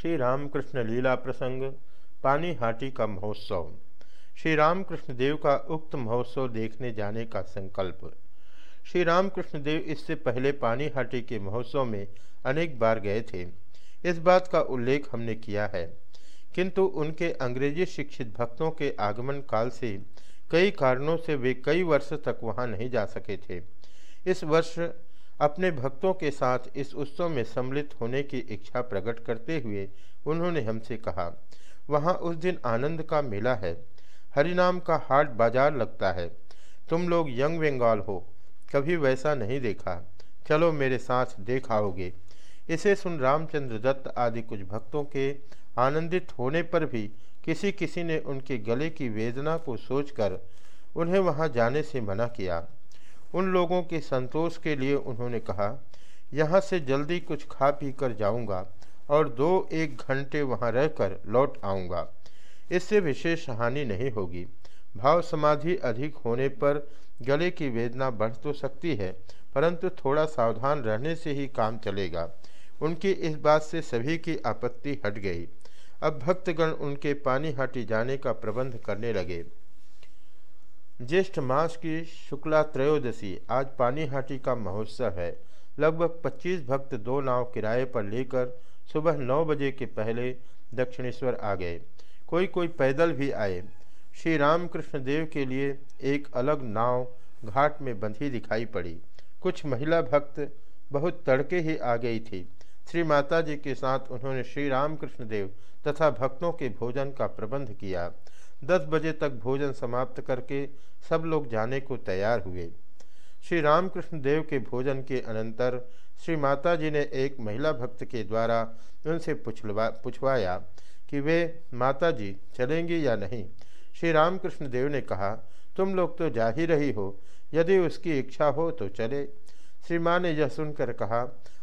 श्री रामकृष्ण लीला प्रसंग, पानी हाटी का महोत्सव। श्री रामकृष्ण देव का उक्त महोत्सव देखने जाने का संकल्प। श्री रामकृष्ण देव इससे पहले पानी हाटी के महोत्सव में अनेक बार गए थे। इस बात का उल्लेख हमने किया है। किंतु उनके अंग्रेज़ी शिक्षित भक्तों के आगमन काल से कई कारणों से वे कई वर्ष तक वहाँ नहीं जा सके थे। इस वर्ष अपने भक्तों के साथ इस उत्सव में सम्मिलित होने की इच्छा प्रकट करते हुए उन्होंने हमसे कहा, वहाँ उस दिन आनंद का मेला है। हरिनाम का हाट बाज़ार लगता है। तुम लोग यंग बंगाल हो। कभी वैसा नहीं देखा। चलो मेरे साथ देख आओगे। इसे सुन रामचंद्र दत्त आदि कुछ भक्तों के आनंदित होने पर भी किसी किसी ने उनके गले की वेदना को सोचकर उन्हें वहाँ जाने से मना किया। उन लोगों के संतोष के लिए उन्होंने कहा, यहाँ से जल्दी कुछ खा पी कर जाऊँगा और दो एक घंटे वहाँ रहकर लौट आऊँगा। इससे विशेष हानि नहीं होगी। भाव समाधि अधिक होने पर गले की वेदना बढ़ तो सकती है, परंतु थोड़ा सावधान रहने से ही काम चलेगा। उनकी इस बात से सभी की आपत्ति हट गई। अब भक्तगण उनके पानी हटी जाने का प्रबंध करने लगे। ज्येष्ठ मास की शुक्ला त्रयोदशी, आज पानीहाटी का महोत्सव है। लगभग 25 भक्त दो नाव किराए पर लेकर सुबह नौ बजे के पहले दक्षिणेश्वर आ गए। कोई कोई पैदल भी आए। श्री रामकृष्ण देव के लिए एक अलग नाव घाट में बंधी दिखाई पड़ी। कुछ महिला भक्त बहुत तड़के ही आ गई थी। श्री माता जी के साथ उन्होंने श्री रामकृष्ण देव तथा भक्तों के भोजन का प्रबंध किया। दस बजे तक भोजन समाप्त करके सब लोग जाने को तैयार हुए। श्री रामकृष्ण देव के भोजन के अनंतर श्री माता जी ने एक महिला भक्त के द्वारा उनसे पुछलवा, पुछवाया कि वे माता जी, चलेंगी या नहीं? श्री रामकृष्ण देव ने कहा, तुम लोग तो जा ही रही हो, यदि उसकी इच्छा हो तो चले। श्री माँ ने यह सुनकर कहा,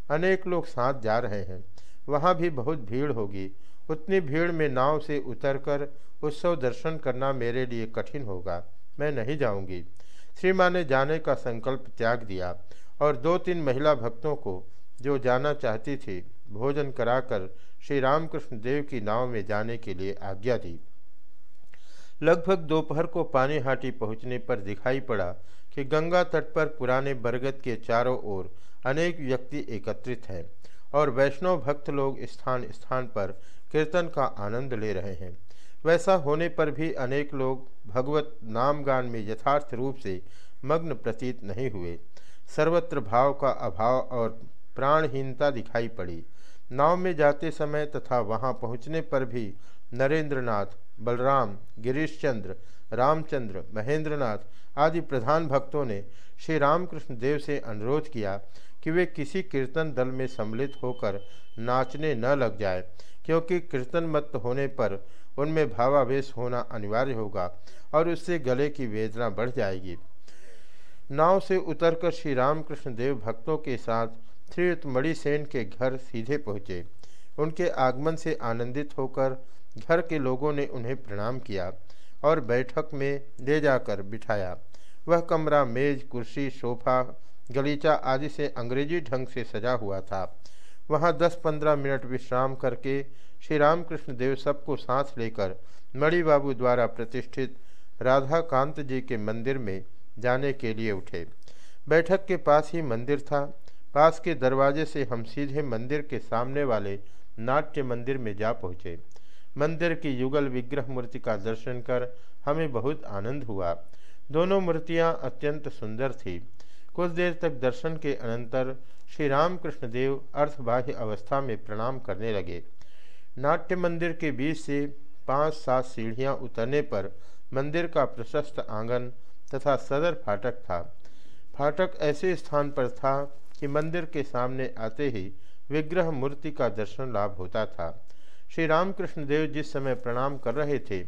अनेक लोग साथ जा रहे हैं, वहाँ भी बहुत भीड़ होगी उतनी भीड़ में नाव से उतरकर उत्सव दर्शन करना मेरे लिए कठिन होगा। मैं नहीं जाऊँगी। श्री माँ ने जाने का संकल्प त्याग दिया और दो तीन महिला भक्तों को, जो जाना चाहती थी, भोजन कराकर श्री रामकृष्ण देव की नाव में जाने के लिए आज्ञा दी। लगभग दोपहर को पानीहाटी पहुँचने पर दिखाई पड़ा कि गंगा तट पर पुराने बरगद के चारों ओर अनेक व्यक्ति एकत्रित हैं और वैष्णव भक्त लोग स्थान स्थान पर कीर्तन का आनंद ले रहे हैं। वैसा होने पर भी अनेक लोग भगवत नाम गान में यथार्थ रूप से मग्न प्रतीत नहीं हुए। सर्वत्र भाव का अभाव और प्राणहीनता दिखाई पड़ी। नाव में जाते समय तथा वहाँ पहुँचने पर भी नरेंद्रनाथ, बलराम, गिरीशचंद्र, रामचंद्र, महेंद्रनाथ आदि प्रधान भक्तों ने श्री रामकृष्ण देव से अनुरोध किया कि वे किसी कीर्तन दल में सम्मिलित होकर नाचने न लग जाए। क्योंकि कीर्तन मत होने पर उनमें भावावेश होना अनिवार्य होगा और उससे गले की वेदना बढ़ जाएगी। नाव से उतरकर श्री रामकृष्ण देव भक्तों के साथ श्रीयुक्त मणिसेन के घर सीधे पहुँचे। उनके आगमन से आनंदित होकर घर के लोगों ने उन्हें प्रणाम किया और बैठक में ले जाकर बिठाया। वह कमरा मेज, कुर्सी, सोफा, गलीचा आदि से अंग्रेज़ी ढंग से सजा हुआ था। वहाँ दस पंद्रह मिनट विश्राम करके श्री रामकृष्ण देव सबको सांस लेकर मणि बाबू द्वारा प्रतिष्ठित राधा कांत जी के मंदिर में जाने के लिए उठे। बैठक के पास ही मंदिर था। पास के दरवाजे से हम सीधे मंदिर के सामने वाले नाट्य मंदिर में जा पहुँचे। मंदिर की युगल विग्रह मूर्ति का दर्शन कर हमें बहुत आनंद हुआ। दोनों मूर्तियाँ अत्यंत सुंदर थी। कुछ देर तक दर्शन के अनंतर श्री रामकृष्ण देव अर्थबाह्य अवस्था में प्रणाम करने लगे। नाट्य मंदिर के बीच से पाँच सात सीढ़ियाँ उतरने पर मंदिर का प्रशस्त आँगन तथा सदर फाटक था। फाटक ऐसे स्थान पर था कि मंदिर के सामने आते ही विग्रह मूर्ति का दर्शन लाभ होता था। श्री रामकृष्ण देव जिस समय प्रणाम कर रहे थे,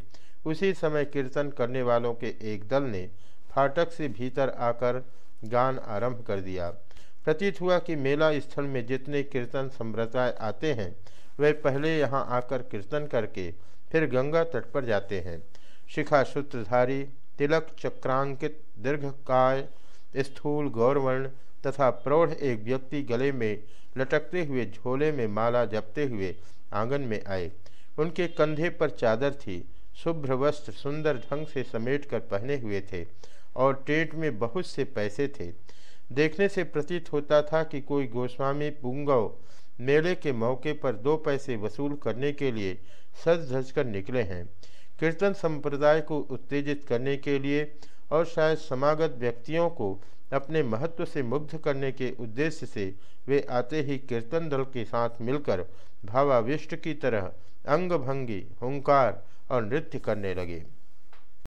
उसी समय कीर्तन करने वालों के एक दल ने फाटक से भीतर आकर गान आरंभ कर दिया। प्रतीत हुआ कि मेला स्थल में जितने कीर्तन संप्रदाय आते हैं, वे पहले यहाँ आकर कीर्तन करके, फिर गंगा तट पर जाते हैं। शिखा सूत्रधारी, तिलक चक्रांकित दीर्घकाय स्थूल गौरवर्ण तथा प्रौढ़ एक व्यक्ति गले में लटकते हुए झोले में माला जपते हुए आँगन में आए। उनके कंधे पर चादर थी, शुभ्र वस्त्र सुंदर ढंग से समेट कर पहने हुए थे। और टेट में बहुत से पैसे थे। देखने से प्रतीत होता था कि कोई गोस्वामी पुंगव मेले के मौके पर दो पैसे वसूल करने के लिए सज धज कर निकले हैं। कीर्तन संप्रदाय को उत्तेजित करने के लिए और शायद समागत व्यक्तियों को अपने महत्व से मुग्ध करने के उद्देश्य से वे आते ही कीर्तन दल के साथ मिलकर भावाविष्ट की तरह अंग भंगी हुंकार और नृत्य करने लगे।